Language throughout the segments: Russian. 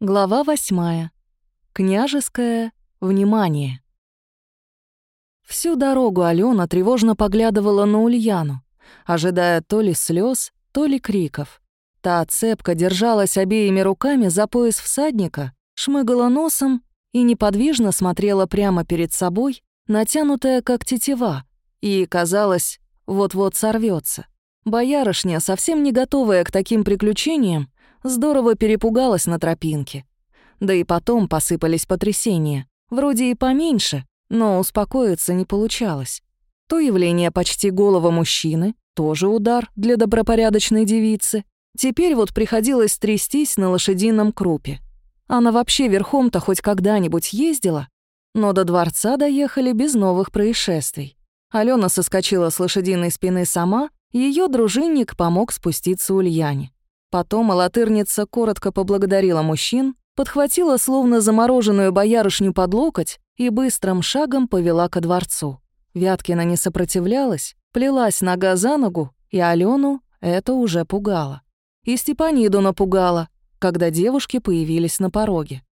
Глава восьмая. Княжеское внимание. Всю дорогу Алена тревожно поглядывала на Ульяну, ожидая то ли слез, то ли криков. Та цепко держалась обеими руками за пояс всадника, шмыгала носом и неподвижно смотрела прямо перед собой, натянутая как тетива, и, казалось, вот-вот сорвется. Боярышня, совсем не готовая к таким приключениям, здорово перепугалась на тропинке. Да и потом посыпались потрясения. Вроде и поменьше, но успокоиться не получалось. То явление почти голого мужчины, тоже удар для добропорядочной девицы. Теперь вот приходилось трястись на лошадином крупе. Она вообще верхом-то хоть когда-нибудь ездила? Но до дворца доехали без новых происшествий. Алена соскочила с лошадиной спины сама, ее дружинник помог спуститься Ульяне. Потом алатырница коротко поблагодарила мужчин, подхватила словно замороженную боярышню под локоть и быстрым шагом повела ко дворцу. Вяткина не сопротивлялась, плелась нога за ногу, и Алену это уже пугало. И Степаниду напугало, когда девушки появились на пороге.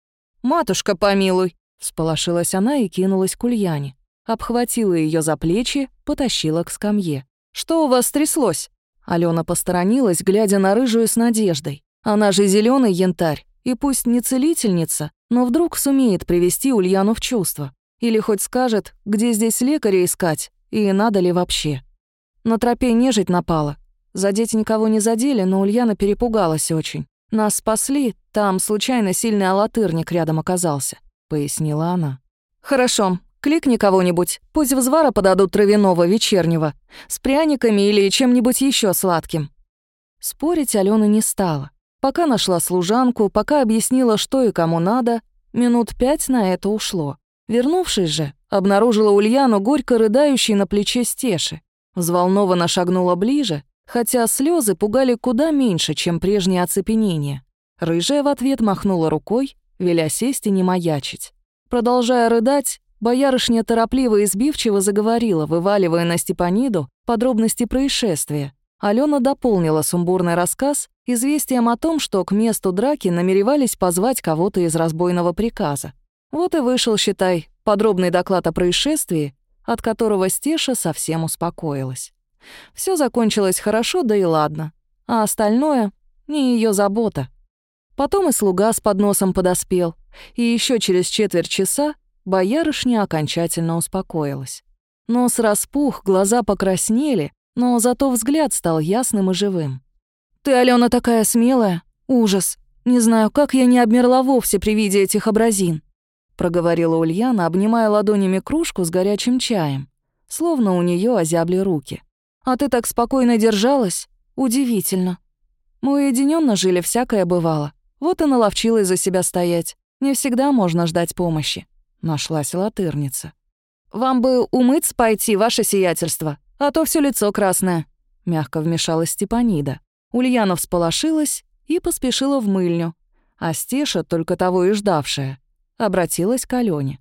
«Матушка, помилуй!» — всполошилась она и кинулась к Ульяне. Обхватила ее за плечи, потащила к скамье. «Что у вас стряслось?» Алена посторонилась, глядя на рыжую с надеждой. Она же зеленый янтарь, и пусть не целительница, но вдруг сумеет привести Ульяну в чувство. Или хоть скажет, где здесь лекаря искать, и надо ли вообще. На тропе нежить напала. Задеть никого не задели, но Ульяна перепугалась очень. Нас спасли, там случайно сильный алатырник рядом оказался, пояснила она. Хорошо, Кликни кого-нибудь, пусть взвара подадут травяного вечернего, с пряниками или чем-нибудь еще сладким». Спорить Алена не стала. Пока нашла служанку, пока объяснила, что и кому надо, минут пять на это ушло. Вернувшись же, обнаружила Ульяну горько рыдающей на плече Стеши. Взволнованно шагнула ближе, хотя слезы пугали куда меньше, чем прежнее оцепенение. Рыжая в ответ махнула рукой, веля сесть и не маячить. Продолжая рыдать, Боярышня торопливо и сбивчиво заговорила, вываливая на Степаниду подробности происшествия. Алена дополнила сумбурный рассказ известием о том, что к месту драки намеревались позвать кого-то из разбойного приказа. Вот и вышел, считай, подробный доклад о происшествии, от которого Стеша совсем успокоилась. Все закончилось хорошо, да и ладно. А остальное — не ее забота. Потом и слуга с подносом подоспел, и еще через четверть часа Боярышня окончательно успокоилась. Нос распух, глаза покраснели, но зато взгляд стал ясным и живым. «Ты, Алена, такая смелая! Ужас! Не знаю, как я не обмерла вовсе при виде этих образин!» проговорила Ульяна, обнимая ладонями кружку с горячим чаем, словно у нее озябли руки. «А ты так спокойно держалась? Удивительно. Мы уединенно жили, всякое бывало. Вот и наловчилась за себя стоять. Не всегда можно ждать помощи. Нашлась латырница. «Вам бы умыться пойти, ваше сиятельство, а то все лицо красное», — мягко вмешалась Степанида. Ульяна всполошилась и поспешила в мыльню, а Стеша, только того и ждавшая, обратилась к Алёне.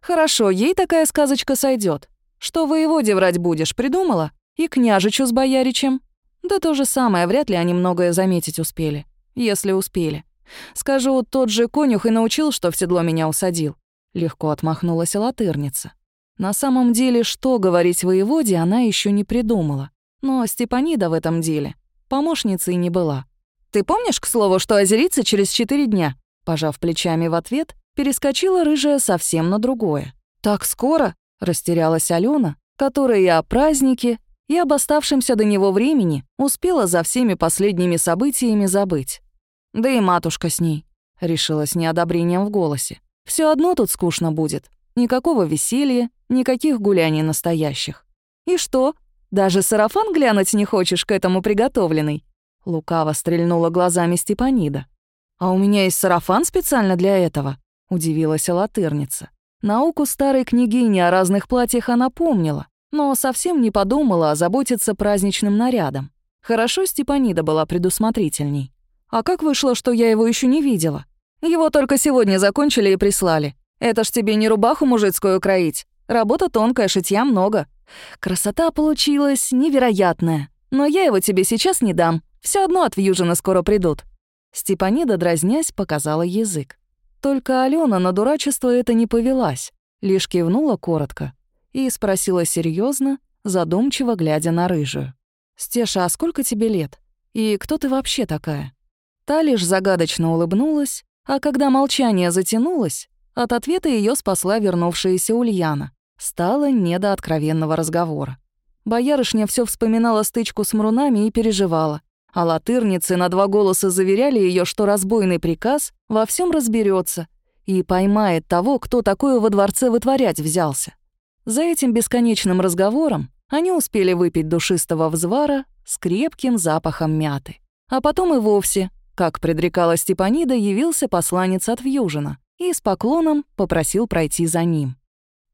«Хорошо, ей такая сказочка сойдет. Что воеводе врать будешь, придумала? И княжичу с бояричем?» Да то же самое, вряд ли они многое заметить успели. Если успели. Скажу, тот же конюх и научил, что в седло меня усадил. Легко отмахнулась латырница. На самом деле, что говорить воеводе, она еще не придумала. Но Степанида в этом деле помощницей не была. «Ты помнишь, к слову, что озерится через четыре дня?» Пожав плечами в ответ, перескочила рыжая совсем на другое. «Так скоро?» — растерялась Алена, которая и о празднике, и об оставшемся до него времени успела за всеми последними событиями забыть. Да и матушка с ней, решила с неодобрением в голосе. Все одно тут скучно будет. Никакого веселья, никаких гуляний настоящих. И что, даже сарафан глянуть не хочешь к этому приготовленный?» Лукаво стрельнула глазами Степанида. «А у меня есть сарафан специально для этого», — удивилась латырница. Науку старой княгини о разных платьях она помнила, но совсем не подумала озаботиться праздничным нарядом. Хорошо Степанида была предусмотрительней. А как вышло, что я его еще не видела? Его только сегодня закончили и прислали. Это ж тебе не рубаху мужицкую кроить. Работа тонкая, шитья много. Красота получилась невероятная. Но я его тебе сейчас не дам. Все одно от Вьюжина скоро придут». Степанида, дразнясь, показала язык. Только Алена на дурачество это не повелась, лишь кивнула коротко и спросила серьезно, задумчиво глядя на рыжую. «Стеша, а сколько тебе лет? И кто ты вообще такая?» Та лишь загадочно улыбнулась, а когда молчание затянулось, от ответа ее спасла вернувшаяся Ульяна. Стало не до откровенного разговора. Боярышня все вспоминала стычку с мрунами и переживала, а латырницы на два голоса заверяли ее, что разбойный приказ во всем разберется и поймает того, кто такое во дворце вытворять взялся. За этим бесконечным разговором они успели выпить душистого взвара с крепким запахом мяты. А потом и вовсе, как предрекала Степанида, явился посланец от Вьюжина и с поклоном попросил пройти за ним.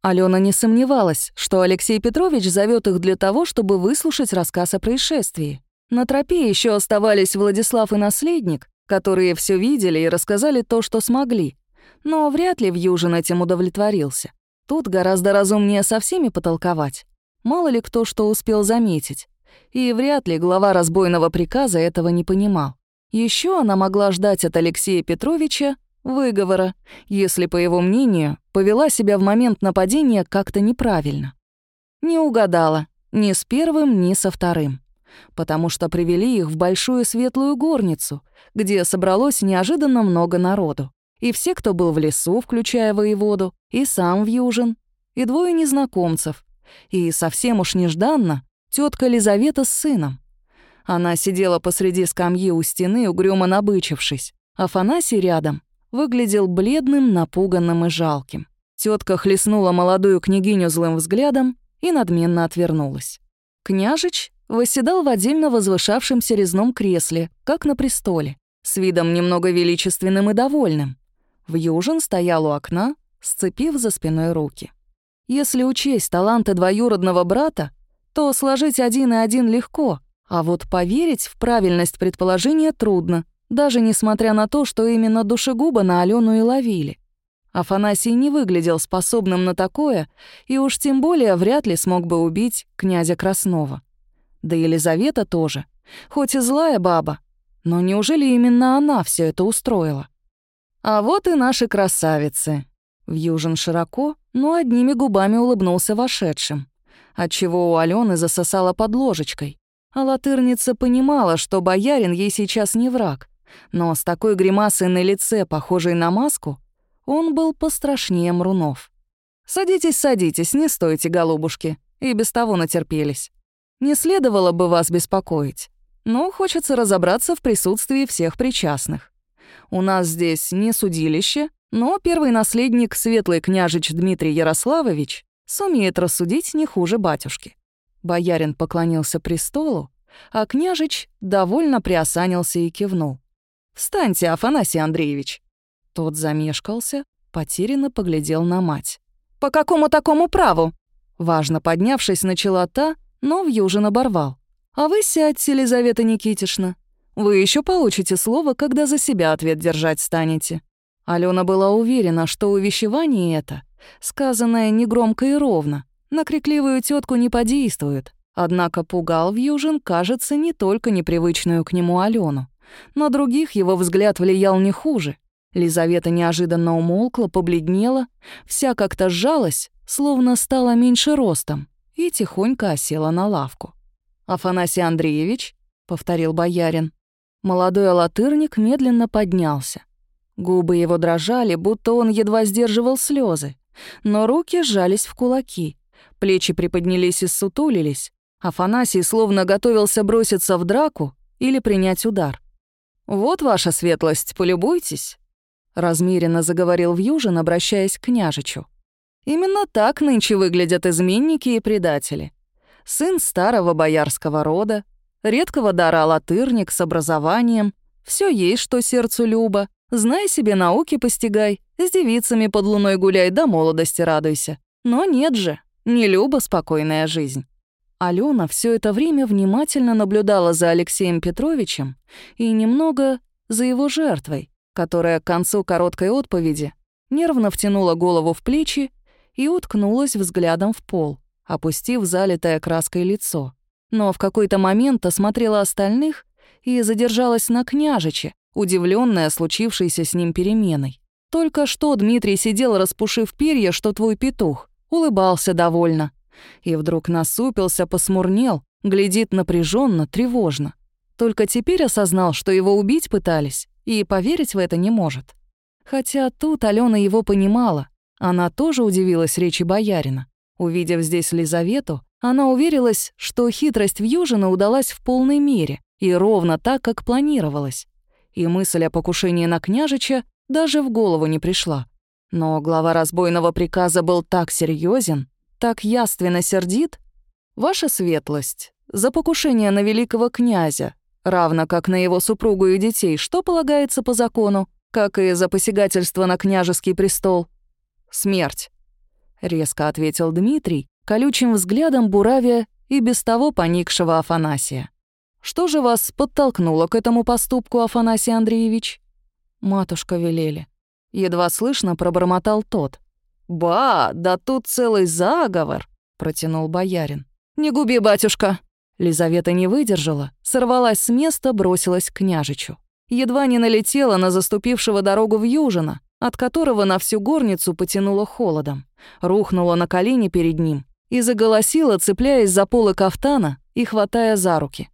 Алена не сомневалась, что Алексей Петрович зовет их для того, чтобы выслушать рассказ о происшествии. На тропе еще оставались Владислав и наследник, которые все видели и рассказали то, что смогли. Но вряд ли Вьюжин этим удовлетворился. Тут гораздо разумнее со всеми потолковать. Мало ли кто что успел заметить. И вряд ли глава разбойного приказа этого не понимал. Еще она могла ждать от Алексея Петровича выговора, если, по его мнению, повела себя в момент нападения как-то неправильно. Не угадала ни с первым, ни со вторым, потому что привели их в большую светлую горницу, где собралось неожиданно много народу. И все, кто был в лесу, включая воеводу, и сам в Южин, и двое незнакомцев, и совсем уж нежданно тетка Лизавета с сыном. Она сидела посреди скамьи у стены, угрюмо набычившись. Афанасий рядом выглядел бледным, напуганным и жалким. Тетка хлестнула молодую княгиню злым взглядом и надменно отвернулась. Княжич восседал в отдельно возвышавшемся резном кресле, как на престоле, с видом немного величественным и довольным. Вьюжин стоял у окна, сцепив за спиной руки. Если учесть таланты двоюродного брата, то сложить один и один легко, а вот поверить в правильность предположения трудно, даже несмотря на то, что именно душегуба на Алену и ловили. Афанасий не выглядел способным на такое, и уж тем более вряд ли смог бы убить князя Краснова. Да и Елизавета тоже, хоть и злая баба, но неужели именно она все это устроила? А вот и наши красавицы. Вьюжин широко, но одними губами улыбнулся вошедшим, отчего у Алены засосала под ложечкой. А латырница понимала, что боярин ей сейчас не враг, но с такой гримасой на лице, похожей на маску, он был пострашнее Мрунов. «Садитесь, садитесь, не стойте, голубушки, и без того натерпелись. Не следовало бы вас беспокоить, но хочется разобраться в присутствии всех причастных. У нас здесь не судилище, но первый наследник, светлый княжич Дмитрий Ярославович, сумеет рассудить не хуже батюшки». Боярин поклонился престолу, а княжич довольно приосанился и кивнул. «Встаньте, Афанасий Андреевич!» Тот замешкался, потерянно поглядел на мать. «По какому такому праву?» Важно поднявшись, начала та, но Вьюжин оборвал. «А вы сядьте, Елизавета Никитишна. Вы еще получите слово, когда за себя ответ держать станете». Алена была уверена, что увещевание это, сказанное негромко и ровно, на крикливую тетку не подействует. Однако пугал Вьюжин, кажется, не только непривычную к нему Алену. На других его взгляд влиял не хуже. Лизавета неожиданно умолкла, побледнела, вся как-то сжалась, словно стала меньше ростом, и тихонько осела на лавку. «Афанасий Андреевич?» — повторил боярин. Молодой алатырник медленно поднялся. Губы его дрожали, будто он едва сдерживал слезы, но руки сжались в кулаки, плечи приподнялись и сутулились. Афанасий словно готовился броситься в драку или принять удар. «Вот ваша светлость, полюбуйтесь», — размеренно заговорил Вьюжин, обращаясь к княжичу. «Именно так нынче выглядят изменники и предатели. Сын старого боярского рода, редкого дара латырник с образованием, все есть, что сердцу любо, знай себе науки постигай, с девицами под луной гуляй, до молодости радуйся. Но нет же, не люба спокойная жизнь». Алена все это время внимательно наблюдала за Алексеем Петровичем и немного за его жертвой, которая к концу короткой отповеди нервно втянула голову в плечи и уткнулась взглядом в пол, опустив залитое краской лицо. Но в какой-то момент осмотрела остальных и задержалась на княжиче, удивленная случившейся с ним переменой. Только что Дмитрий сидел, распушив перья, что твой петух, улыбался довольно. И вдруг насупился, посмурнел, глядит напряженно, тревожно. Только теперь осознал, что его убить пытались, и поверить в это не может. Хотя тут Алена его понимала. Она тоже удивилась речи боярина. Увидев здесь Лизавету, она уверилась, что хитрость Вьюжина удалась в полной мере и ровно так, как планировалось. И мысль о покушении на княжича даже в голову не пришла. Но глава разбойного приказа был так серьезен, так яственно сердит. Ваша светлость, за покушение на великого князя, равно как на его супругу и детей, что полагается по закону, как и за посягательство на княжеский престол? Смерть, резко ответил Дмитрий, колючим взглядом буравя и без того поникшего Афанасия. Что же вас подтолкнуло к этому поступку, Афанасий Андреевич? Матушка велели. Едва слышно пробормотал тот. «Ба, да тут целый заговор!» — протянул боярин. «Не губи, батюшка!» Лизавета не выдержала, сорвалась с места, бросилась к княжичу. Едва не налетела на заступившего дорогу в Южина, от которого на всю горницу потянуло холодом. Рухнула на колени перед ним и заголосила, цепляясь за полы кафтана и хватая за руки.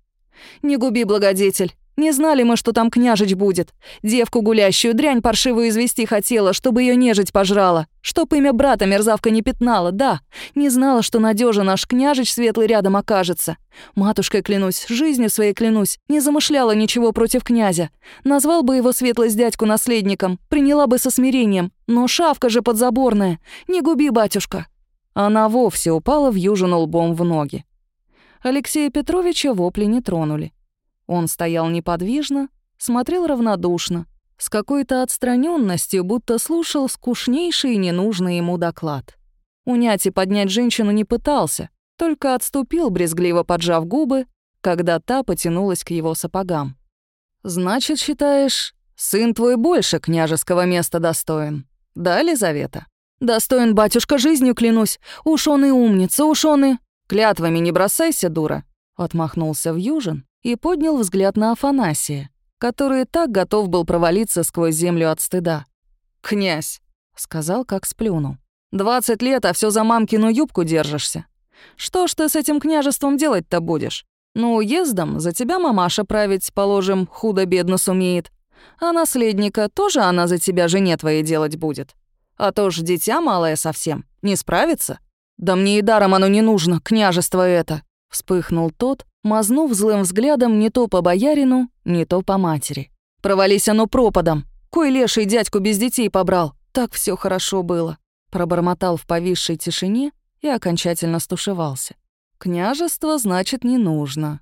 «Не губи, благодетель! Не знали мы, что там княжич будет. Девку гулящую, дрянь паршивую извести хотела, чтобы ее нежить пожрала. Чтоб имя брата мерзавка не пятнала, да. Не знала, что надежа наш княжич светлый рядом окажется. Матушкой клянусь, жизнью своей клянусь, не замышляла ничего против князя. Назвал бы его светлость дядьку наследником, приняла бы со смирением. Но шавка же подзаборная. Не губи, батюшка. Она вовсе упала в южину лбом в ноги. Алексея Петровича вопли не тронули. Он стоял неподвижно, смотрел равнодушно, с какой-то отстраненностью, будто слушал скучнейший и ненужный ему доклад. Унять и поднять женщину не пытался, только отступил, брезгливо поджав губы, когда та потянулась к его сапогам. «Значит, считаешь, сын твой больше княжеского места достоин, да, Лизавета?» «Достоин, батюшка, жизнью клянусь. Уж он и умница, уж он и...» «Клятвами не бросайся, дура», — отмахнулся Вьюжин и поднял взгляд на Афанасия, который так готов был провалиться сквозь землю от стыда. «Князь», — сказал, как сплюнул, — «двадцать лет, а все за мамкину юбку держишься. Что ж ты с этим княжеством делать-то будешь? Ну, уездом за тебя мамаша править, положим, худо-бедно сумеет. А наследника тоже она за тебя жене твоей делать будет. А то ж дитя малое совсем, не справится. Да мне и даром оно не нужно, княжество это. Вспыхнул тот, мазнув злым взглядом не то по боярину, не то по матери. «Провались оно пропадом! Кой леший дядьку без детей побрал! Так все хорошо было!» Пробормотал в повисшей тишине и окончательно стушевался. «Княжество, значит, не нужно.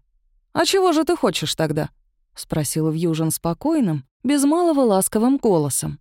А чего же ты хочешь тогда?» — спросил Вьюжин спокойным, без малого ласковым голосом.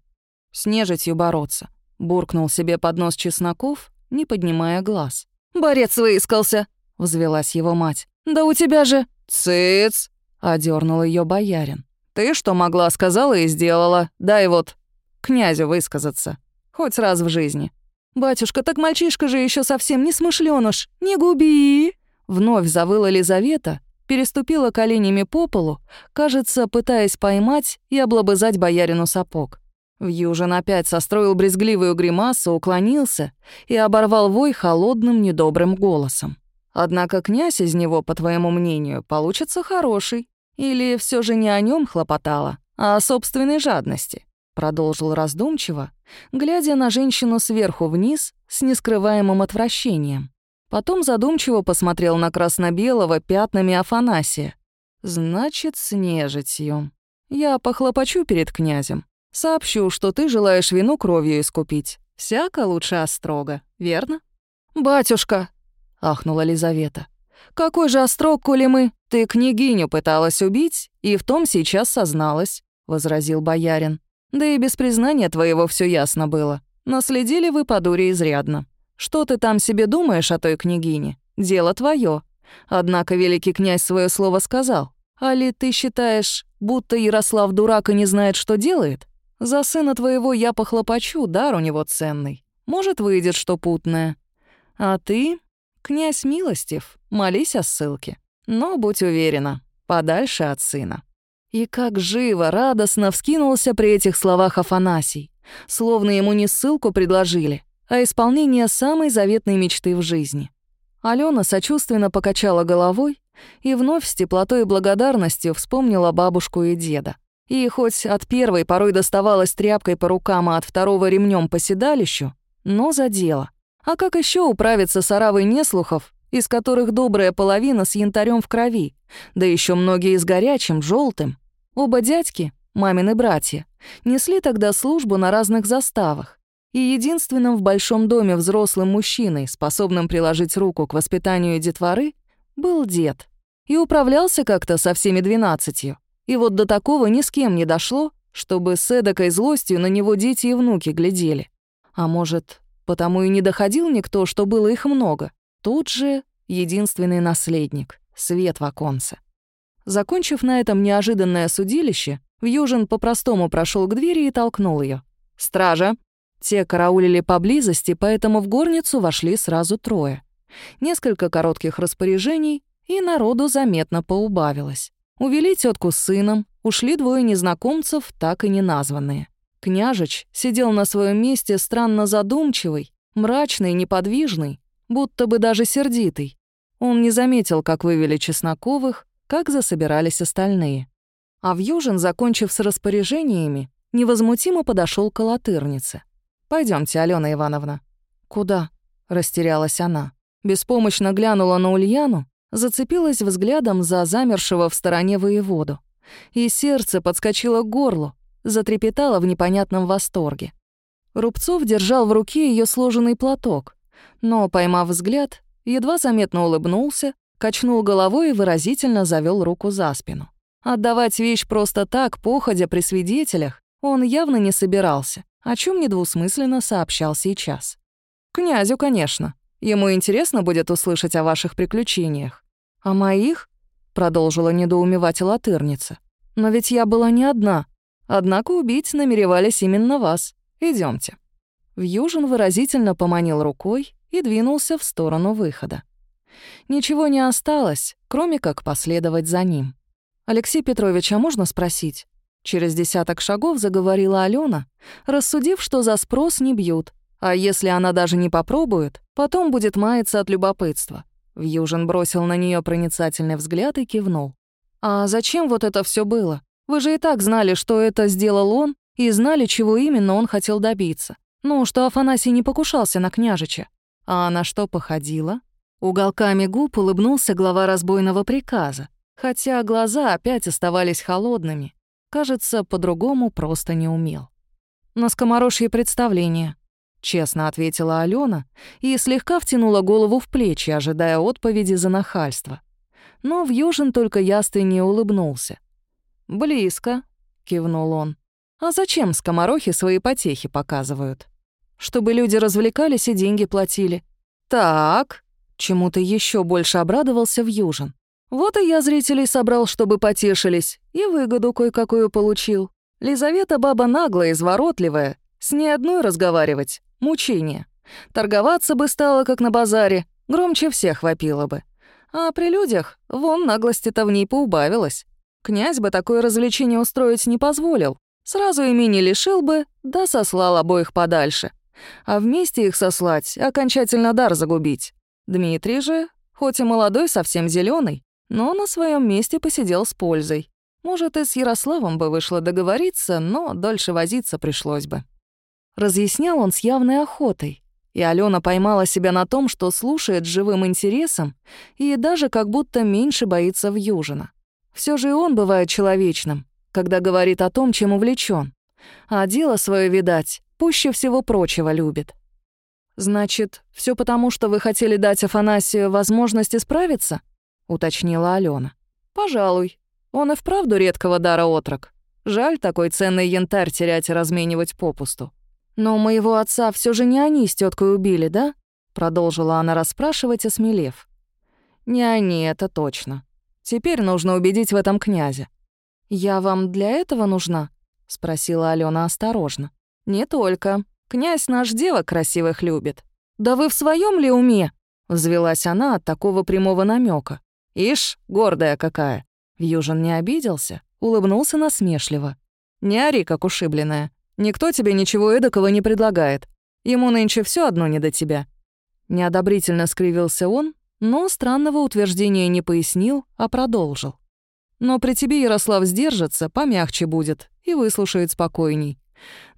«С нежитью бороться», — буркнул себе под нос Чесноков, не поднимая глаз. «Борец выискался!» — взвелась его мать. «Да у тебя же...» «Цыц!» — одернул ее боярин. «Ты что могла, сказала и сделала. Дай вот князю высказаться. Хоть раз в жизни». «Батюшка, так мальчишка же еще совсем не смышленыш. Не губи!» Вновь завыла Лизавета, переступила коленями по полу, кажется, пытаясь поймать и облобызать боярину сапог. Вьюжин опять состроил брезгливую гримасу, уклонился и оборвал вой холодным недобрым голосом. Однако князь из него, по твоему мнению, получится хороший. Или все же не о нем хлопотала, а о собственной жадности?» Продолжил раздумчиво, глядя на женщину сверху вниз с нескрываемым отвращением. Потом задумчиво посмотрел на красно-белого пятнами Афанасия. «Значит, с нежитью. Я похлопочу перед князем. Сообщу, что ты желаешь вину кровью искупить. Всяко лучше острога, верно?» «Батюшка!» — ахнула Лизавета. «Какой же острог, коли мы...» «Ты княгиню пыталась убить, и в том сейчас созналась», — возразил боярин. «Да и без признания твоего все ясно было. Наследили вы по дуре изрядно. Что ты там себе думаешь о той княгине? Дело твое. Однако великий князь свое слово сказал. А ли ты считаешь, будто Ярослав дурак и не знает, что делает? За сына твоего я похлопочу, дар у него ценный. Может, выйдет что путное. А ты Князь милостив, молись о ссылке. Но будь уверена, подальше от сына. И как живо, радостно вскинулся при этих словах Афанасий, словно ему не ссылку предложили, а исполнение самой заветной мечты в жизни. Алена сочувственно покачала головой и вновь с теплотой и благодарностью вспомнила бабушку и деда. И хоть от первой порой доставалась тряпкой по рукам, а от второго ремнем по седалищу, но за дело. А как еще управиться с оравой неслухов, из которых добрая половина с янтарем в крови, да еще многие с горячим, желтым? Оба дядьки, мамины братья, несли тогда службу на разных заставах, и единственным в большом доме взрослым мужчиной, способным приложить руку к воспитанию детворы, был дед. И управлялся как-то со всеми двенадцатью. И вот до такого ни с кем не дошло, чтобы с эдакой злостью на него дети и внуки глядели. А может, потому и не доходил никто, что было их много. Тут же единственный наследник, свет в оконце. Закончив на этом неожиданное судилище, Вьюжин по-простому прошел к двери и толкнул ее. «Стража!» Те караулили поблизости, поэтому в горницу вошли сразу трое. Несколько коротких распоряжений, и народу заметно поубавилось. Увели тетку с сыном, ушли двое незнакомцев, так и не названные. Княжич сидел на своем месте странно задумчивый, мрачный, неподвижный, будто бы даже сердитый. Он не заметил, как вывели Чесноковых, как засобирались остальные. А Вьюжин, закончив с распоряжениями, невозмутимо подошел к колотырнице. Пойдемте, Алена Ивановна». «Куда?» — растерялась она. Беспомощно глянула на Ульяну, зацепилась взглядом за замершего в стороне воеводу. И сердце подскочило к горлу, затрепетало в непонятном восторге. Рубцов держал в руке ее сложенный платок, но, поймав взгляд, едва заметно улыбнулся, качнул головой и выразительно завел руку за спину. Отдавать вещь просто так, походя при свидетелях, он явно не собирался о чем недвусмысленно сообщал сейчас. «Князю, конечно. Ему интересно будет услышать о ваших приключениях. О моих?» — продолжила недоумевать латырница. «Но ведь я была не одна. Однако убить намеревались именно вас. Идемте. Вьюжин выразительно поманил рукой и двинулся в сторону выхода. Ничего не осталось, кроме как последовать за ним. «Алексей Петрович, а можно спросить?» Через десяток шагов заговорила Алена, рассудив, что за спрос не бьют, а если она даже не попробует, потом будет маяться от любопытства. Вьюжин бросил на нее проницательный взгляд и кивнул. «А зачем вот это все было? Вы же и так знали, что это сделал он, и знали, чего именно он хотел добиться. Ну, что Афанасий не покушался на княжича. А на что походило?» Уголками губ улыбнулся глава разбойного приказа, хотя глаза опять оставались холодными, Кажется, по-другому просто не умел. «На скоморожье представление», — честно ответила Алена и слегка втянула голову в плечи, ожидая отповеди за нахальство. Но Вьюжин только ястренне улыбнулся. «Близко», — кивнул он. «А зачем скоморохи свои потехи показывают? Чтобы люди развлекались и деньги платили». «Так», — чему-то еще больше обрадовался Вьюжин. Вот и я зрителей собрал, чтобы потешились, и выгоду кое-какую получил. Лизавета баба наглая, изворотливая, с ней одной разговаривать — мучение. Торговаться бы стало, как на базаре, громче всех вопила бы. А при людях, вон наглости-то в ней поубавилось. Князь бы такое развлечение устроить не позволил. Сразу имени лишил бы, да сослал обоих подальше. А вместе их сослать, окончательно дар загубить. Дмитрий же, хоть и молодой, совсем зеленый, но на своем месте посидел с пользой. Может, и с Ярославом бы вышло договориться, но дольше возиться пришлось бы. Разъяснял он с явной охотой, и Алена поймала себя на том, что слушает живым интересом и даже как будто меньше боится Вьюжина. Все же и он бывает человечным, когда говорит о том, чем увлечен, а дело свое, видать, пуще всего прочего любит. «Значит, все потому, что вы хотели дать Афанасию возможность исправиться?» уточнила Алена. «Пожалуй. Он и вправду редкого дара отрок. Жаль такой ценный янтарь терять и разменивать попусту. Но моего отца все же не они с теткой убили, да?» Продолжила она расспрашивать, осмелев. «Не они, это точно. Теперь нужно убедить в этом князя». «Я вам для этого нужна?» — спросила Алена осторожно. «Не только. Князь наш девок красивых любит». «Да вы в своем ли уме?» — взвелась она от такого прямого намека. «Ишь, гордая какая!» Вьюжин не обиделся, улыбнулся насмешливо. «Не ори, как ушибленная. Никто тебе ничего эдакого не предлагает. Ему нынче все одно не до тебя». Неодобрительно скривился он, но странного утверждения не пояснил, а продолжил. «Но при тебе Ярослав сдержится, помягче будет и выслушает спокойней.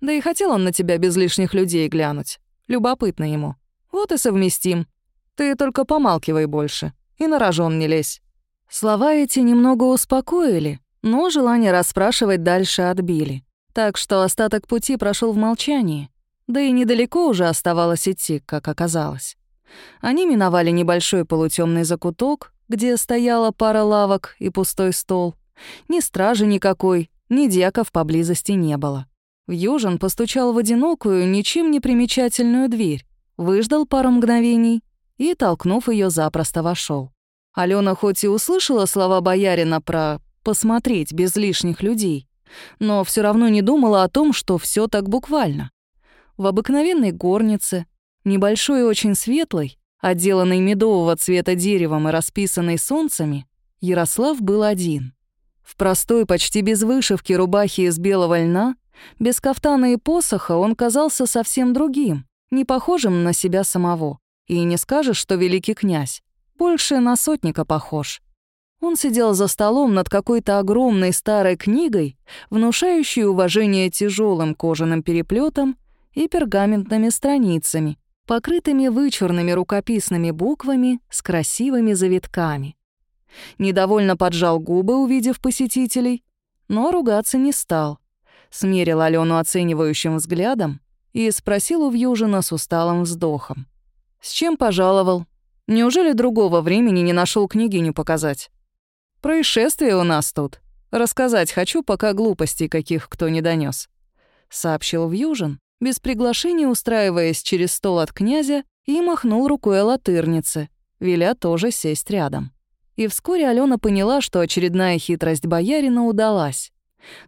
Да и хотел он на тебя без лишних людей глянуть. Любопытно ему. Вот и совместим. Ты только помалкивай больше и на рожон не лезь». Слова эти немного успокоили, но желание расспрашивать дальше отбили. Так что остаток пути прошел в молчании. Да и недалеко уже оставалось идти, как оказалось. Они миновали небольшой полутемный закуток, где стояла пара лавок и пустой стол. Ни стражи никакой, ни дьяков поблизости не было. Южин постучал в одинокую, ничем не примечательную дверь, выждал пару мгновений и, толкнув ее, запросто вошел. Алена хоть и услышала слова боярина про «посмотреть без лишних людей», но все равно не думала о том, что все так буквально. В обыкновенной горнице, небольшой и очень светлой, отделанной медового цвета деревом и расписанной солнцами, Ярослав был один. В простой, почти без вышивки рубахе из белого льна, без кафтана и посоха он казался совсем другим, не похожим на себя самого. И не скажешь, что великий князь. Больше на сотника похож. Он сидел за столом над какой-то огромной старой книгой, внушающей уважение тяжелым кожаным переплетом и пергаментными страницами, покрытыми вычурными рукописными буквами с красивыми завитками. Недовольно поджал губы, увидев посетителей, но ругаться не стал. Смерил Алену оценивающим взглядом и спросил у Вьюжина с усталым вздохом. «С чем пожаловал? Неужели другого времени не нашел княгиню показать? Происшествие у нас тут. Рассказать хочу, пока глупостей каких кто не донес, сообщил Вьюжин, без приглашения устраиваясь через стол от князя и махнул рукой о латырнице, веля тоже сесть рядом. И вскоре Алена поняла, что очередная хитрость боярина удалась.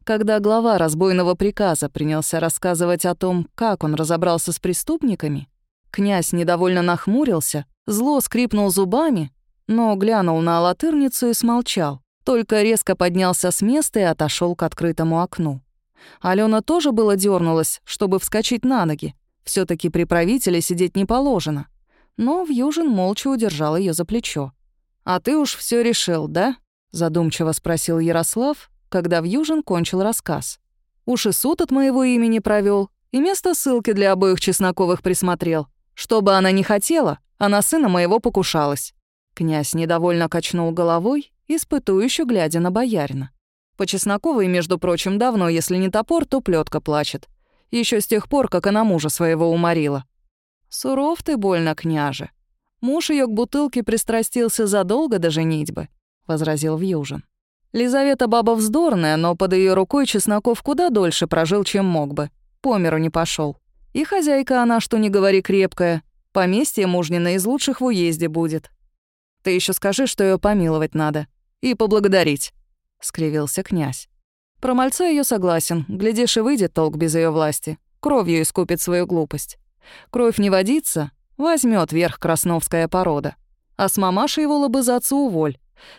Когда глава разбойного приказа принялся рассказывать о том, как он разобрался с преступниками, Князь недовольно нахмурился, зло скрипнул зубами, но глянул на алатырницу и смолчал, только резко поднялся с места и отошел к открытому окну. Алена тоже было дернулась, чтобы вскочить на ноги. все таки при правителе сидеть не положено. Но Вьюжин молча удержал ее за плечо. «А ты уж все решил, да?» — задумчиво спросил Ярослав, когда Вьюжин кончил рассказ. «Уж и суд от моего имени провел, и место ссылки для обоих Чесноковых присмотрел. Что бы она ни хотела, она сына моего покушалась». Князь недовольно качнул головой, испытующе глядя на боярина. По Чесноковой, между прочим, давно, если не топор, то плетка плачет. Еще с тех пор, как она мужа своего уморила. «Суров ты больно, княже. Муж ее к бутылке пристрастился задолго до женитьбы», — возразил Вьюжин. Лизавета баба вздорная, но под ее рукой Чесноков куда дольше прожил, чем мог бы. По миру не пошел. И хозяйка она, что не говори, крепкая. Поместье мужнина из лучших в уезде будет. Ты еще скажи, что ее помиловать надо. И поблагодарить», — скривился князь. Про мальца ее согласен. Глядишь, и выйдет толк без ее власти. Кровью искупит свою глупость. Кровь не водится, возьмет верх красновская порода. А с мамашей его лобызаться уволь.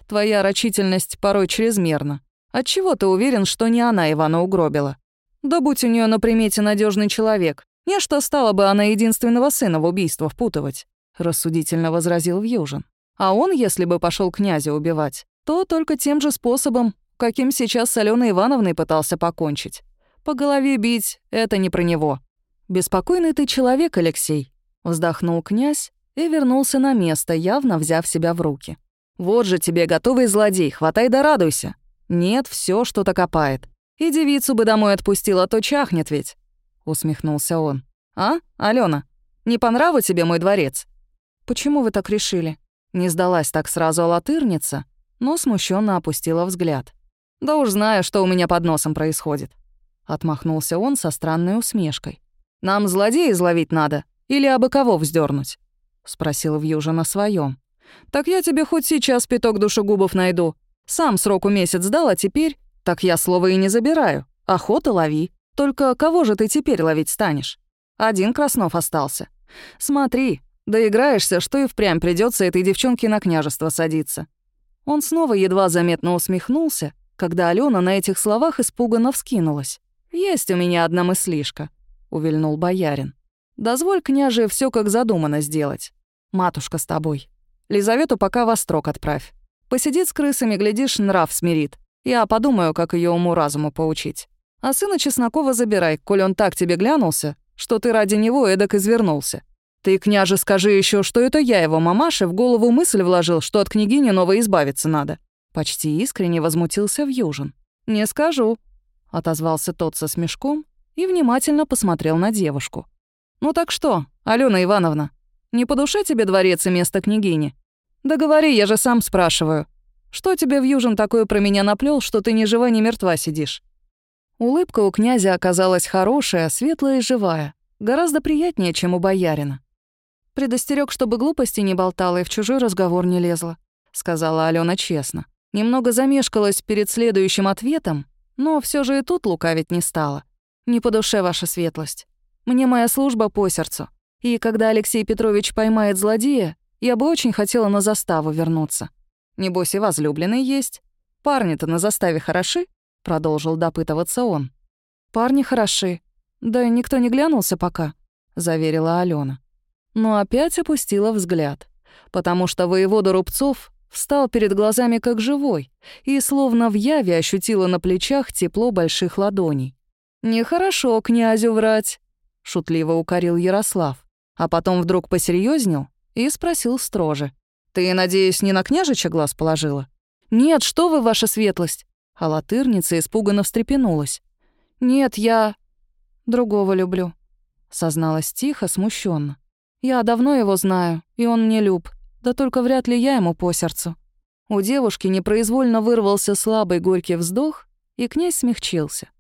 Твоя рачительность порой чрезмерна. Отчего ты уверен, что не она Ивана угробила? Да будь у нее на примете надежный человек, не что стала бы она единственного сына в убийство впутывать», — рассудительно возразил Вьюжин. «А он, если бы пошел князя убивать, то только тем же способом, каким сейчас с Аленой Ивановной пытался покончить. По голове бить — это не про него». «Беспокойный ты человек, Алексей», — вздохнул князь и вернулся на место, явно взяв себя в руки. «Вот же тебе готовый злодей, хватай да радуйся. Нет, все что-то копает. И девицу бы домой отпустила, то чахнет ведь усмехнулся он. «А, Алена, не по нраву тебе мой дворец?» «Почему вы так решили?» Не сдалась так сразу алатырница, но смущенно опустила взгляд. «Да уж знаю, что у меня под носом происходит», — отмахнулся он со странной усмешкой. «Нам злодея изловить надо или абы кого вздернуть? спросил Вьюжа на своем. «Так я тебе хоть сейчас пяток душегубов найду. Сам сроку месяц дал, а теперь... Так я слово и не забираю. Охота лови». Только кого же ты теперь ловить станешь? Один Краснов остался. Смотри, доиграешься, что и впрямь придется этой девчонке на княжество садиться». Он снова едва заметно усмехнулся когда Алена на этих словах испуганно вскинулась. «Есть у меня одна мыслишка», — увильнул боярин. «Дозволь, княже, все как задумано сделать. Матушка с тобой. Лизавету пока во строк отправь. Посидит с крысами, глядишь, нрав смирит. Я подумаю, как ее уму-разуму поучить. А сына Чеснокова забирай, коль он так тебе глянулся, что ты ради него эдак извернулся. Ты, княже, скажи еще, что это я его мамаше в голову мысль вложил, что от княгини новой избавиться надо». Почти искренне возмутился Вьюжин. «Не скажу», — отозвался тот со смешком и внимательно посмотрел на девушку. «Ну так что, Алена Ивановна, не по душе тебе дворец и место княгини? Да говори, я же сам спрашиваю. Что тебе Вьюжин такое про меня наплел, что ты ни жива, ни мертва сидишь?» Улыбка у князя оказалась хорошая, светлая и живая, гораздо приятнее, чем у боярина. Предостерег, чтобы глупости не болтала и в чужой разговор не лезла, сказала Алена честно. Немного замешкалась перед следующим ответом, но все же и тут лукавить не стала. Не по душе ваша светлость. Мне моя служба по сердцу. И когда Алексей Петрович поймает злодея, я бы очень хотела на заставу вернуться. Небось и возлюбленный есть. Парни-то на заставе хороши?» — продолжил допытываться он. «Парни хороши. Да никто не глянулся пока», — заверила Алена. Но опять опустила взгляд, потому что воевода Рубцов встал перед глазами как живой и словно в яве ощутила на плечах тепло больших ладоней. «Нехорошо князю врать», — шутливо укорил Ярослав, а потом вдруг посерьезнел и спросил строже. «Ты, надеюсь, не на княжича глаз положила?» «Нет, что вы, ваша светлость!» А латырница испуганно встрепенулась. «Нет, я... другого люблю», — созналась тихо, смущенно. «Я давно его знаю, и он мне люб. Да только вряд ли я ему по сердцу». У девушки непроизвольно вырвался слабый горький вздох, и князь смягчился.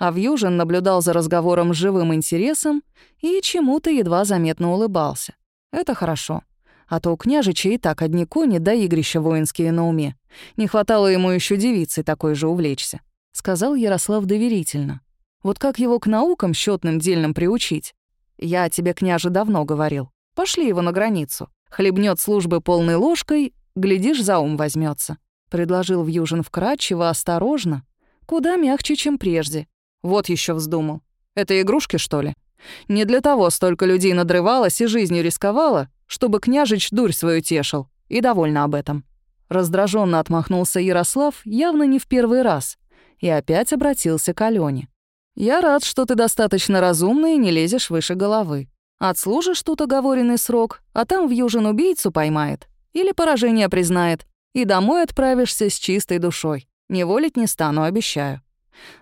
А Вьюжин наблюдал за разговором с живым интересом и чему-то едва заметно улыбался. Это хорошо. А то у княжича и так одни кони да игрища воинские на уме. Не хватало ему еще девицей такой же увлечься, — сказал Ярослав доверительно. Вот как его к наукам счетным дельным приучить? Я тебе, княже, давно говорил. Пошли его на границу. Хлебнет службы полной ложкой, глядишь, за ум возьмется. Предложил Вьюжин вкрадчиво, осторожно, куда мягче, чем прежде. Вот еще вздумал. Это игрушки, что ли? Не для того столько людей надрывалось и жизнью рисковало, чтобы княжич дурь свою тешил, и довольна об этом. Раздраженно отмахнулся Ярослав, явно не в первый раз, и опять обратился к Алёне. «Я рад, что ты достаточно разумный и не лезешь выше головы. Отслужишь тут оговоренный срок, а там в южин убийцу поймает или поражение признает, и домой отправишься с чистой душой. Не волить не стану, обещаю.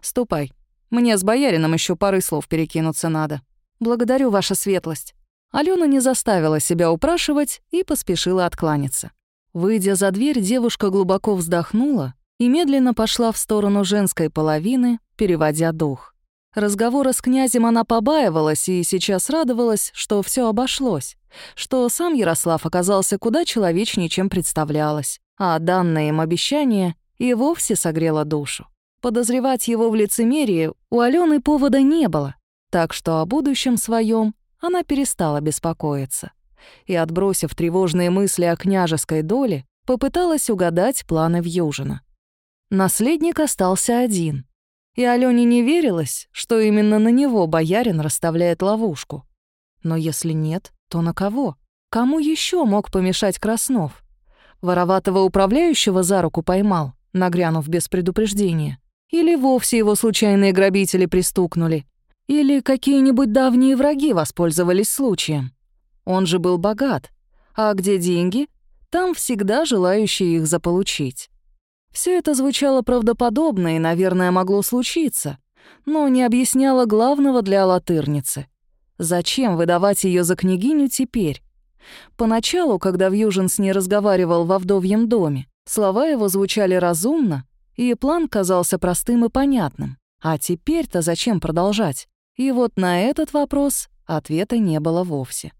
Ступай. Мне с боярином еще пары слов перекинуться надо. Благодарю, ваша светлость. Алена не заставила себя упрашивать и поспешила откланяться. Выйдя за дверь, девушка глубоко вздохнула и медленно пошла в сторону женской половины, переводя дух. Разговора с князем она побаивалась и сейчас радовалась, что все обошлось, что сам Ярослав оказался куда человечнее, чем представлялось, а данное им обещание и вовсе согрело душу. Подозревать его в лицемерии у Алены повода не было, так что о будущем своем она перестала беспокоиться и, отбросив тревожные мысли о княжеской доле, попыталась угадать планы Вьюжина. Наследник остался один, и Алёне не верилось, что именно на него боярин расставляет ловушку. Но если нет, то на кого? Кому еще мог помешать Краснов? Вороватого управляющего за руку поймал, нагрянув без предупреждения. Или вовсе его случайные грабители пристукнули, или какие-нибудь давние враги воспользовались случаем. Он же был богат. А где деньги? Там всегда желающие их заполучить. Все это звучало правдоподобно и, наверное, могло случиться, но не объясняло главного для латырницы. Зачем выдавать ее за княгиню теперь? Поначалу, когда Вьюжин с ней разговаривал во вдовьем доме, слова его звучали разумно, и план казался простым и понятным. А теперь-то зачем продолжать? И вот на этот вопрос ответа не было вовсе.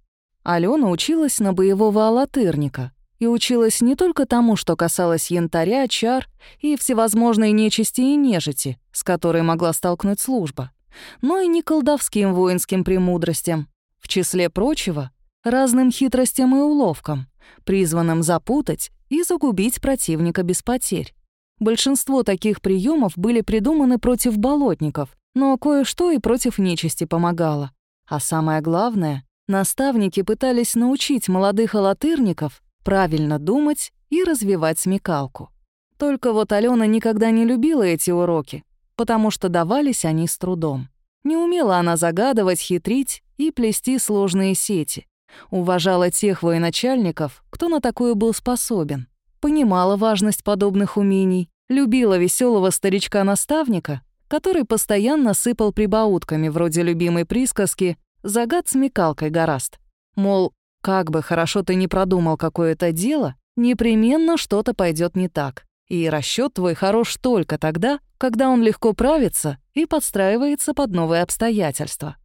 Алена училась на боевого алатырника и училась не только тому, что касалось янтаря, чар и всевозможной нечисти и нежити, с которой могла столкнуть служба, но и не колдовским воинским премудростям, в числе прочего, разным хитростям и уловкам, призванным запутать и загубить противника без потерь. Большинство таких приемов были придуманы против болотников, но кое-что и против нечисти помогало. А самое главное, наставники пытались научить молодых алатырников правильно думать и развивать смекалку. Только вот Алена никогда не любила эти уроки, потому что давались они с трудом. Не умела она загадывать, хитрить и плести сложные сети. Уважала тех военачальников, кто на такое был способен. Понимала важность подобных умений, любила веселого старичка-наставника, который постоянно сыпал прибаутками вроде любимой присказки «загад смекалкой гораст». Мол, как бы хорошо ты не продумал какое-то дело, непременно что-то пойдет не так. И расчет твой хорош только тогда, когда он легко правится и подстраивается под новые обстоятельства.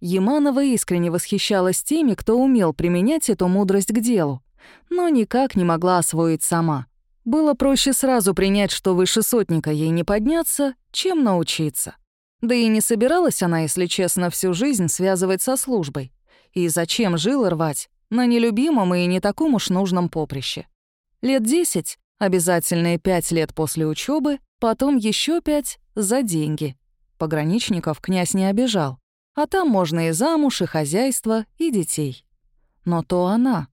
Яманова искренне восхищалась теми, кто умел применять эту мудрость к делу, но никак не могла освоить сама. Было проще сразу принять, что выше сотника ей не подняться, чем научиться. Да и не собиралась она, если честно, всю жизнь связывать со службой. И зачем жил рвать на нелюбимом и не таком уж нужном поприще? Лет десять, обязательные пять лет после учебы, потом еще пять за деньги. Пограничников князь не обижал. А там можно и замуж, и хозяйство, и детей. Но то она.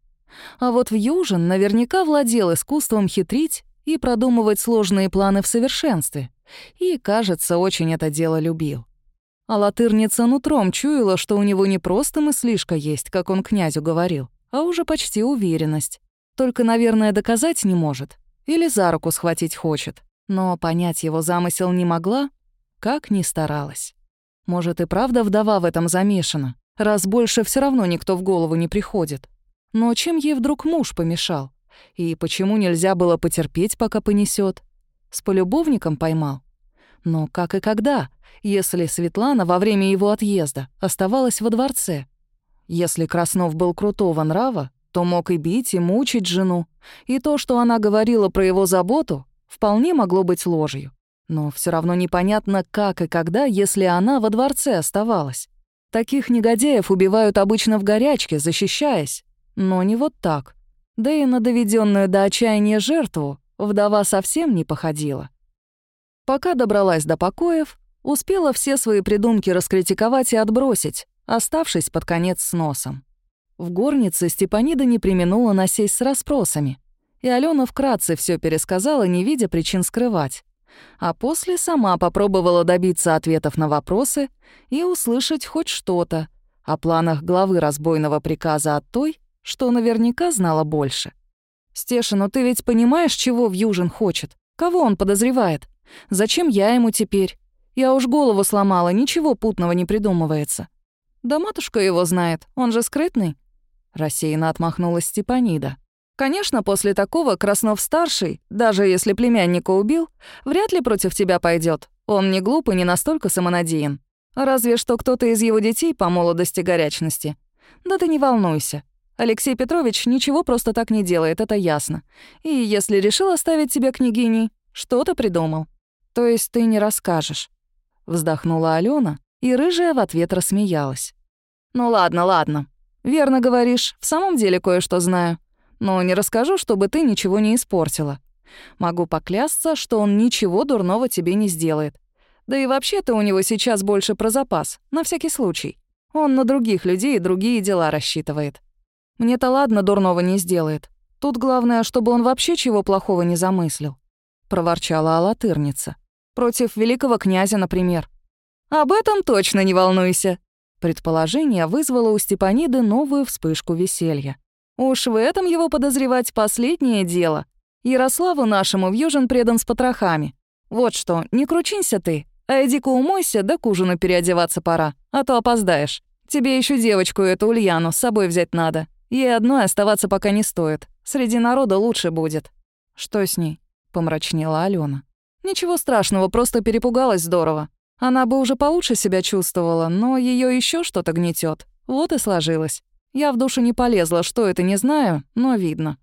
А вот в Южин наверняка владел искусством хитрить и продумывать сложные планы в совершенстве. И, кажется, очень это дело любил. А латырница нутром чуяла, что у него не просто мыслишка есть, как он князю говорил, а уже почти уверенность. Только, наверное, доказать не может. Или за руку схватить хочет. Но понять его замысел не могла, как ни старалась. Может, и правда вдова в этом замешана, раз больше все равно никто в голову не приходит. Но чем ей вдруг муж помешал? И почему нельзя было потерпеть, пока понесет? С полюбовником поймал? Но как и когда, если Светлана во время его отъезда оставалась во дворце? Если Краснов был крутого нрава, то мог и бить, и мучить жену. И то, что она говорила про его заботу, вполне могло быть ложью. Но все равно непонятно, как и когда, если она во дворце оставалась. Таких негодяев убивают обычно в горячке, защищаясь. Но не вот так. Да и на доведенную до отчаяния жертву вдова совсем не походила. Пока добралась до покоев, успела все свои придумки раскритиковать и отбросить, оставшись под конец с носом. В горнице Степанида не применула насесть с расспросами, и Алена вкратце все пересказала, не видя причин скрывать а после сама попробовала добиться ответов на вопросы и услышать хоть что-то о планах главы разбойного приказа от той, что наверняка знала больше. «Стеша, ну ты ведь понимаешь, чего Вьюжин хочет? Кого он подозревает? Зачем я ему теперь? Я уж голову сломала, ничего путного не придумывается». «Да матушка его знает, он же скрытный». Рассеянно отмахнулась Степанида. Конечно, после такого Краснов-старший, даже если племянника убил, вряд ли против тебя пойдет. Он не глуп и не настолько самонадеян. Разве что кто-то из его детей по молодости горячности. Да ты не волнуйся. Алексей Петрович ничего просто так не делает, это ясно. И если решил оставить тебя княгиней, что-то придумал. То есть ты не расскажешь. Вздохнула Алена, и рыжая в ответ рассмеялась. «Ну ладно, ладно. Верно говоришь, в самом деле кое-что знаю но не расскажу, чтобы ты ничего не испортила. Могу поклясться, что он ничего дурного тебе не сделает. Да и вообще-то у него сейчас больше про запас, на всякий случай. Он на других людей и другие дела рассчитывает. Мне-то ладно, дурного не сделает. Тут главное, чтобы он вообще чего плохого не замыслил. Проворчала Алатырница. Против великого князя, например. Об этом точно не волнуйся. Предположение вызвало у Степаниды новую вспышку веселья. Уж в этом его подозревать последнее дело. Ярославу нашему в Южин предан с потрохами. Вот что, не кручинься ты, а иди-ка умойся, да к ужину переодеваться пора, а то опоздаешь. Тебе еще девочку эту Ульяну с собой взять надо. Ей одной оставаться пока не стоит. Среди народа лучше будет». «Что с ней?» — помрачнела Алена. «Ничего страшного, просто перепугалась здорово. Она бы уже получше себя чувствовала, но ее еще что-то гнетет. Вот и сложилось. Я в душу не полезла, что это не знаю, но видно.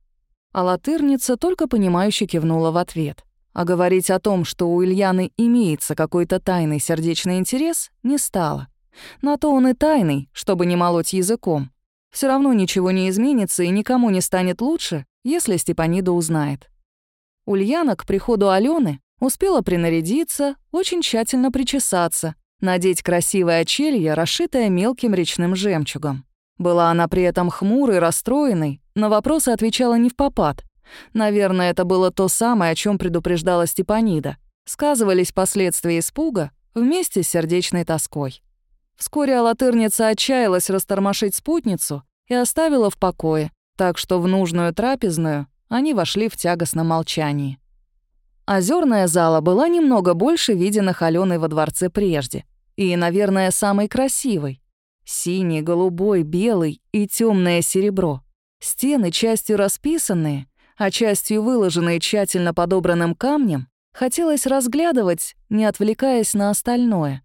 А латырница только понимающе кивнула в ответ. А говорить о том, что у Ильяны имеется какой-то тайный сердечный интерес, не стала. На то он и тайный, чтобы не молоть языком. Все равно ничего не изменится и никому не станет лучше, если Степанида узнает. Ульяна к приходу Алены Успела принарядиться, очень тщательно причесаться, надеть красивое очелье, расшитое мелким речным жемчугом. Была она при этом хмурой, расстроенной, на вопросы отвечала не в попад. Наверное, это было то самое, о чем предупреждала Степанида. Сказывались последствия испуга вместе с сердечной тоской. Вскоре алатырница отчаялась растормошить спутницу и оставила в покое, так что в нужную трапезную они вошли в тягостном молчании. Озерная зала была немного больше виденных Аленой во дворце прежде. И, наверное, самой красивой. Синий, голубой, белый и темное серебро. Стены, частью расписанные, а частью выложенные тщательно подобранным камнем, хотелось разглядывать, не отвлекаясь на остальное.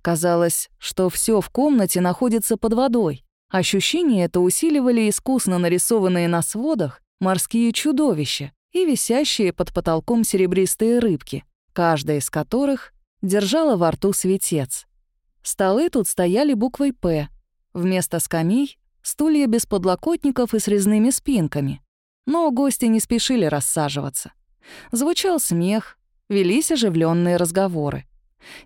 Казалось, что все в комнате находится под водой. Ощущение это усиливали искусно нарисованные на сводах морские чудовища и висящие под потолком серебристые рыбки, каждая из которых держала во рту светец. Столы тут стояли буквой «П». Вместо скамей — стулья без подлокотников и с резными спинками. Но гости не спешили рассаживаться. Звучал смех, велись оживленные разговоры.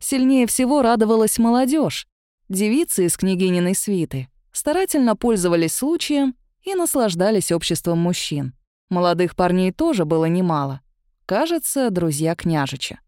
Сильнее всего радовалась молодежь. Девицы из княгининой свиты старательно пользовались случаем и наслаждались обществом мужчин. Молодых парней тоже было немало. Кажется, друзья княжича.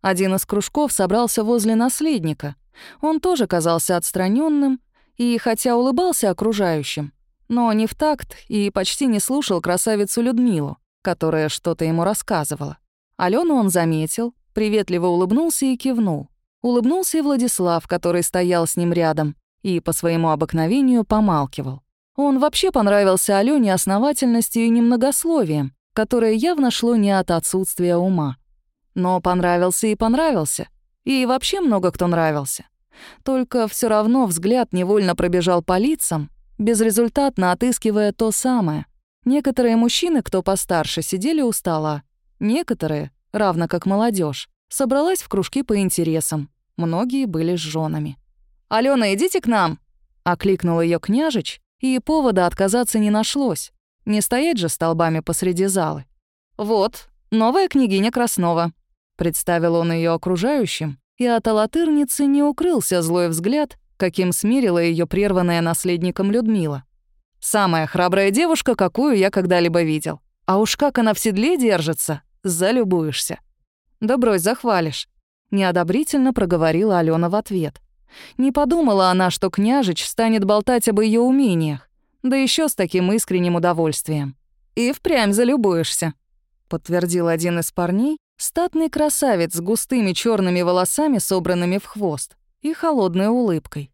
Один из кружков собрался возле наследника. Он тоже казался отстраненным и, хотя улыбался окружающим, но не в такт и почти не слушал красавицу Людмилу, которая что-то ему рассказывала. Алену он заметил, приветливо улыбнулся и кивнул. Улыбнулся и Владислав, который стоял с ним рядом, и по своему обыкновению помалкивал. Он вообще понравился Алёне основательностью и немногословием, которое явно шло не от отсутствия ума. Но понравился и понравился. И вообще много кто нравился. Только все равно взгляд невольно пробежал по лицам, безрезультатно отыскивая то самое. Некоторые мужчины, кто постарше, сидели у стола. Некоторые, равно как молодежь, собралась в кружки по интересам. Многие были с женами. «Алена, идите к нам!» — окликнул ее княжич, и повода отказаться не нашлось. Не стоять же столбами посреди залы. «Вот, новая княгиня Краснова», — представил он ее окружающим, и от алатырницы не укрылся злой взгляд, каким смирила ее прерванная наследником Людмила. «Самая храбрая девушка, какую я когда-либо видел. А уж как она в седле держится, залюбуешься». «Да брось, захвалишь», — неодобрительно проговорила Алена в ответ. Не подумала она, что княжич станет болтать об ее умениях, да еще с таким искренним удовольствием. «И впрямь залюбуешься», — подтвердил один из парней, статный красавец с густыми черными волосами, собранными в хвост, и холодной улыбкой.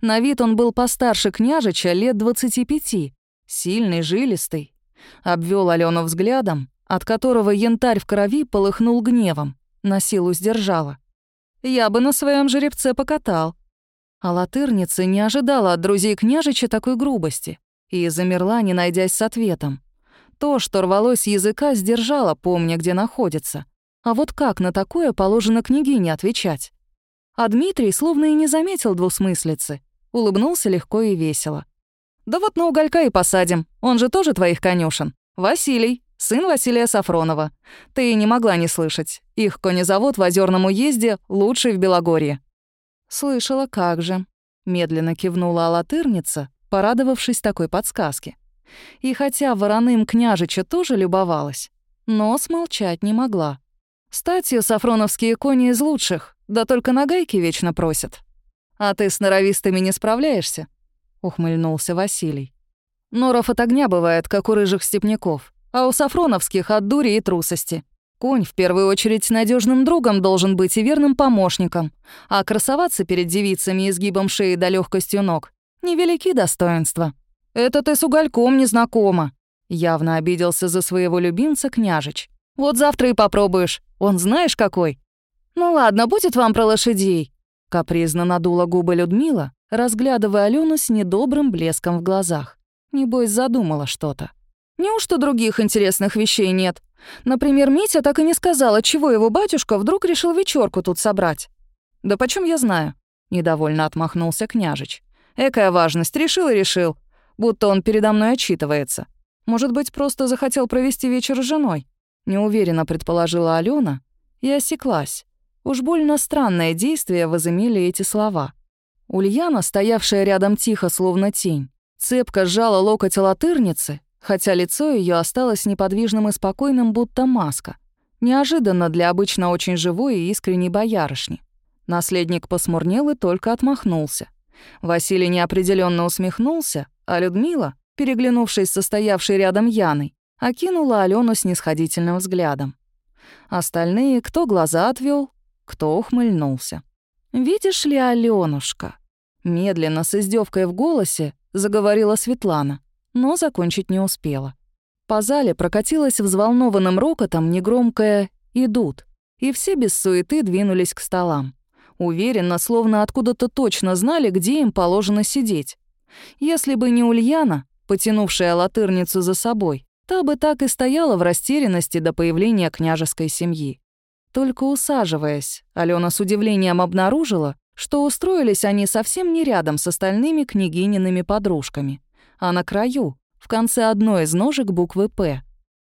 На вид он был постарше княжича лет 25, сильный, жилистый. Обвел Алену взглядом, от которого янтарь в крови полыхнул гневом, на силу сдержала. Я бы на своем жеребце покатал». А латырница не ожидала от друзей княжича такой грубости и замерла, не найдясь с ответом. То, что рвалось с языка, сдержала, помня, где находится. А вот как на такое положено княгине отвечать? А Дмитрий словно и не заметил двусмыслицы, улыбнулся легко и весело. «Да вот на уголька и посадим, он же тоже твоих конюшен. Василий, сын Василия Сафронова. Ты не могла не слышать. Их конезавод в Озерном уезде лучший в Белогорье». «Слышала, как же», — медленно кивнула алатырница, порадовавшись такой подсказке. И хотя вороным княжича тоже любовалась, но смолчать не могла. Статью сафроновские кони из лучших, да только на гайки вечно просят. «А ты с норовистыми не справляешься?» — ухмыльнулся Василий. «Норов от огня бывает, как у рыжих степняков а у Сафроновских от дури и трусости. Конь в первую очередь надежным другом должен быть и верным помощником, а красоваться перед девицами изгибом шеи до легкостью ног — невелики достоинства. «Это ты с угольком не знакома», — явно обиделся за своего любимца княжич. «Вот завтра и попробуешь, он знаешь какой». «Ну ладно, будет вам про лошадей», — капризно надула губы Людмила, разглядывая Алену с недобрым блеском в глазах. Небось, задумала что-то. Неужто других интересных вещей нет? Например, Митя так и не сказал, чего его батюшка вдруг решил вечерку тут собрать. «Да почем я знаю?» — недовольно отмахнулся княжич. «Экая важность, решил и решил. Будто он передо мной отчитывается. Может быть, просто захотел провести вечер с женой?» Неуверенно предположила Алена И осеклась. Уж больно странное действие возымели эти слова. Ульяна, стоявшая рядом тихо, словно тень, цепко сжала локоть латырницы, хотя лицо ее осталось неподвижным и спокойным, будто маска. Неожиданно для обычно очень живой и искренней боярышни. Наследник посмурнел и только отмахнулся. Василий неопределенно усмехнулся, а Людмила, переглянувшись со стоявшей рядом Яной, окинула Алену снисходительным взглядом. Остальные кто глаза отвел, кто ухмыльнулся. «Видишь ли, Алёнушка?» Медленно, с издевкой в голосе, заговорила Светлана, но закончить не успела. По зале прокатилась взволнованным рокотом негромкое «идут», и все без суеты двинулись к столам. Уверенно, словно откуда-то точно знали, где им положено сидеть. Если бы не Ульяна, потянувшая латырницу за собой, та бы так и стояла в растерянности до появления княжеской семьи. Только усаживаясь, Алена с удивлением обнаружила, что устроились они совсем не рядом с остальными княгиниными подружками, а на краю, в конце одной из ножек буквы «П».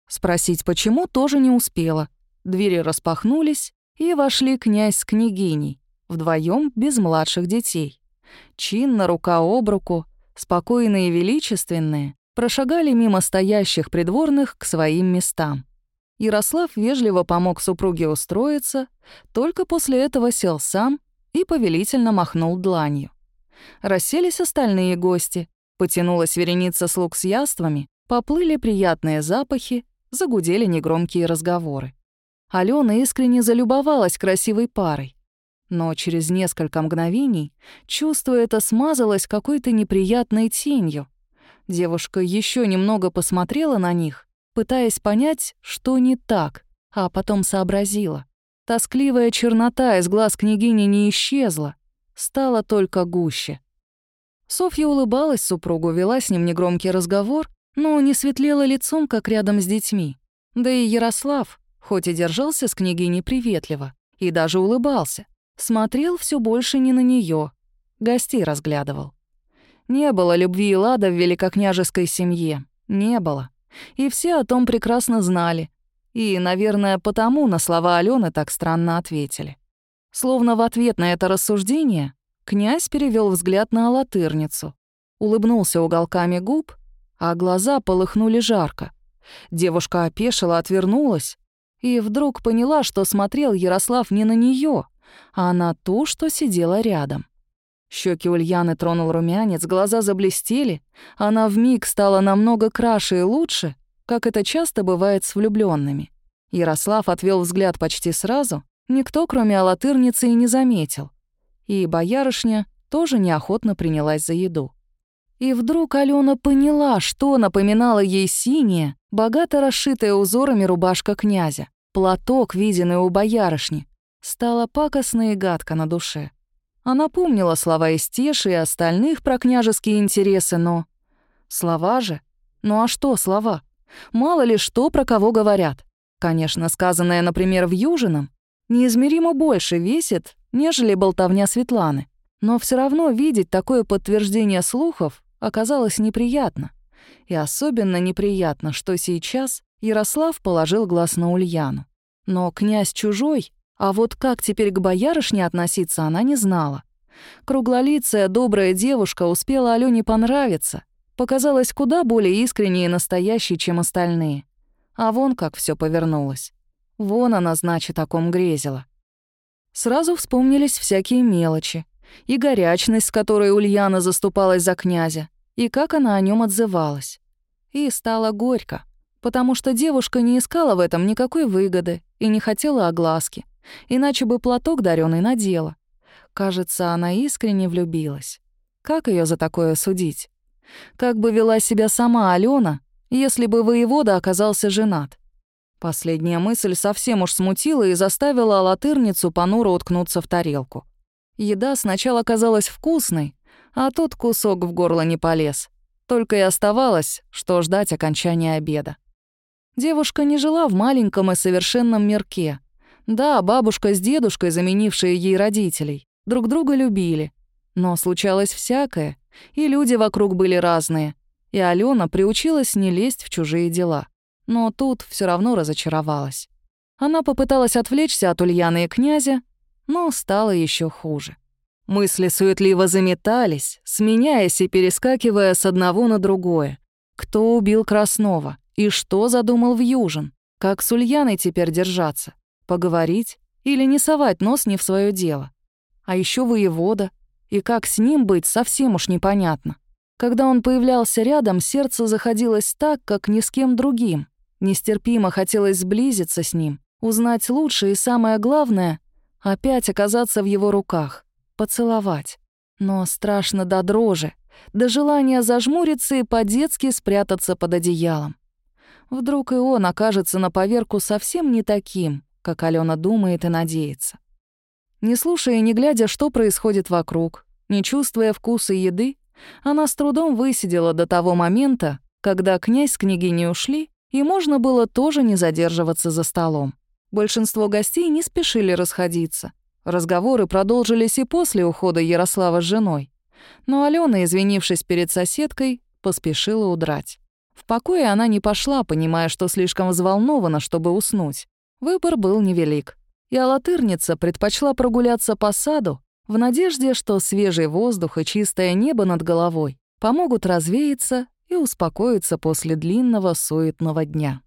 Спросить, почему, тоже не успела. Двери распахнулись, и вошли князь с княгиней, вдвоем без младших детей. Чинно, рука об руку, спокойные и величественные, прошагали мимо стоящих придворных к своим местам. Ярослав вежливо помог супруге устроиться, только после этого сел сам и повелительно махнул дланью. Расселись остальные гости, потянулась вереница слуг с яствами, поплыли приятные запахи, загудели негромкие разговоры. Алена искренне залюбовалась красивой парой. Но через несколько мгновений чувство это смазалось какой-то неприятной тенью. Девушка еще немного посмотрела на них, пытаясь понять, что не так, а потом сообразила. Тоскливая чернота из глаз княгини не исчезла, стала только гуще. Софья улыбалась супругу, вела с ним негромкий разговор, но не светлела лицом, как рядом с детьми. Да и Ярослав, хоть и держался с княгиней приветливо, и даже улыбался, смотрел все больше не на нее, гостей разглядывал. Не было любви и лада в великокняжеской семье, не было. И все о том прекрасно знали, и, наверное, потому на слова Алены так странно ответили. Словно в ответ на это рассуждение князь перевел взгляд на алатырницу, улыбнулся уголками губ, а глаза полыхнули жарко. Девушка опешила, отвернулась и вдруг поняла, что смотрел Ярослав не на нее, а на ту, что сидела рядом. Щеки Ульяны тронул румянец, глаза заблестели, она вмиг стала намного краше и лучше, как это часто бывает с влюбленными. Ярослав отвел взгляд почти сразу, никто, кроме алатырницы, и не заметил. И боярышня тоже неохотно принялась за еду. И вдруг Алена поняла, что напоминала ей синяя, богато расшитая узорами рубашка князя, платок, виденный у боярышни. Стало пакостно и гадко на душе. Она помнила слова Истеши и остальных про княжеские интересы, но... Слова же? Ну а что слова? Мало ли что про кого говорят. Конечно, сказанное, например, в Южином, неизмеримо больше весит, нежели болтовня Светланы. Но все равно видеть такое подтверждение слухов оказалось неприятно. И особенно неприятно, что сейчас Ярослав положил глаз на Ульяну. Но князь чужой, а вот как теперь к боярышне относиться, она не знала. Круглолицая, добрая девушка успела Алёне понравиться, показалась куда более искренней и настоящей, чем остальные. А вон как все повернулось. Вон она, значит, о ком грезила. Сразу вспомнились всякие мелочи. И горячность, с которой Ульяна заступалась за князя, и как она о нем отзывалась. И стало горько, потому что девушка не искала в этом никакой выгоды и не хотела огласки, иначе бы платок дарёный надела. Кажется, она искренне влюбилась. Как ее за такое судить? Как бы вела себя сама Алена, если бы воевода оказался женат? Последняя мысль совсем уж смутила и заставила латырницу понуро уткнуться в тарелку. Еда сначала казалась вкусной, а тут кусок в горло не полез. Только и оставалось, что ждать окончания обеда. Девушка не жила в маленьком и совершенном мирке. Да, бабушка с дедушкой, заменившие ей родителей, друг друга любили. Но случалось всякое, и люди вокруг были разные, и Алена приучилась не лезть в чужие дела. Но тут все равно разочаровалась. Она попыталась отвлечься от Ульяны и князя, но стало еще хуже. Мысли суетливо заметались, сменяясь и перескакивая с одного на другое. Кто убил Краснова? И что задумал Вьюжин? Как с Ульяной теперь держаться? Поговорить? Или не совать нос не в свое дело? А еще воевода. И как с ним быть, совсем уж непонятно. Когда он появлялся рядом, сердце заходилось так, как ни с кем другим. Нестерпимо хотелось сблизиться с ним, узнать лучше и, самое главное, опять оказаться в его руках, поцеловать. Но страшно до дрожи, до желания зажмуриться и по-детски спрятаться под одеялом. Вдруг и он окажется на поверку совсем не таким, как Алена думает и надеется. Не слушая и не глядя, что происходит вокруг, не чувствуя вкуса еды, она с трудом высидела до того момента, когда князь с княгиней ушли, и можно было тоже не задерживаться за столом. Большинство гостей не спешили расходиться. Разговоры продолжились и после ухода Ярослава с женой. Но Алена, извинившись перед соседкой, поспешила удрать. В покое она не пошла, понимая, что слишком взволнована, чтобы уснуть. Выбор был невелик. И алатырница предпочла прогуляться по саду в надежде, что свежий воздух и чистое небо над головой помогут развеяться и успокоиться после длинного суетного дня.